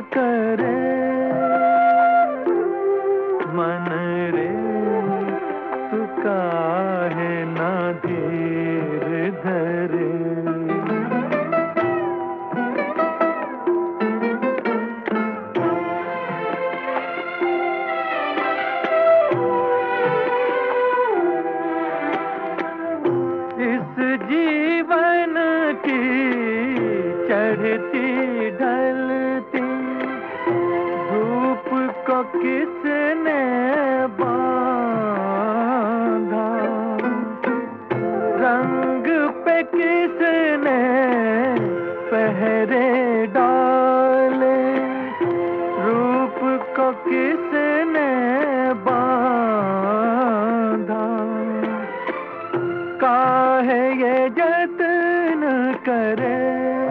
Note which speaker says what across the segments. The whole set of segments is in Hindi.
Speaker 1: करे। मन रे तू काहे ना धीर धरे। इस जीवन किसने बांधा? रंग पे किसने पहरे डाले? रूप को किसने बांधा? काहे ये जतन करे?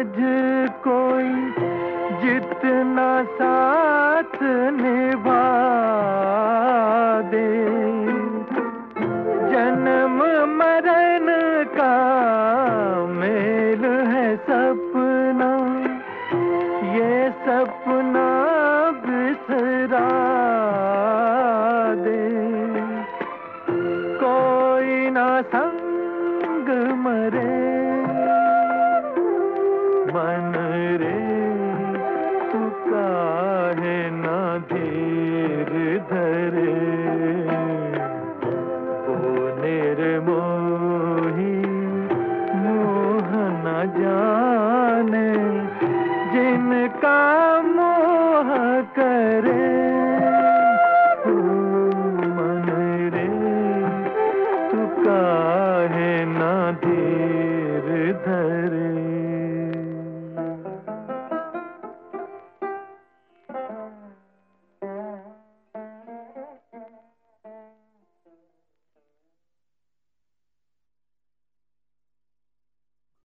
Speaker 1: समझ कोई जितना साथ निभा दे जन्म मरण का मेल है सपना, ये सपना बिसरा दे कोई ना संग मरे मन रे, तू काहे ना धीर धरे? वो निर्मोही, मोह न जाने, जिनका मोह करे। धरे?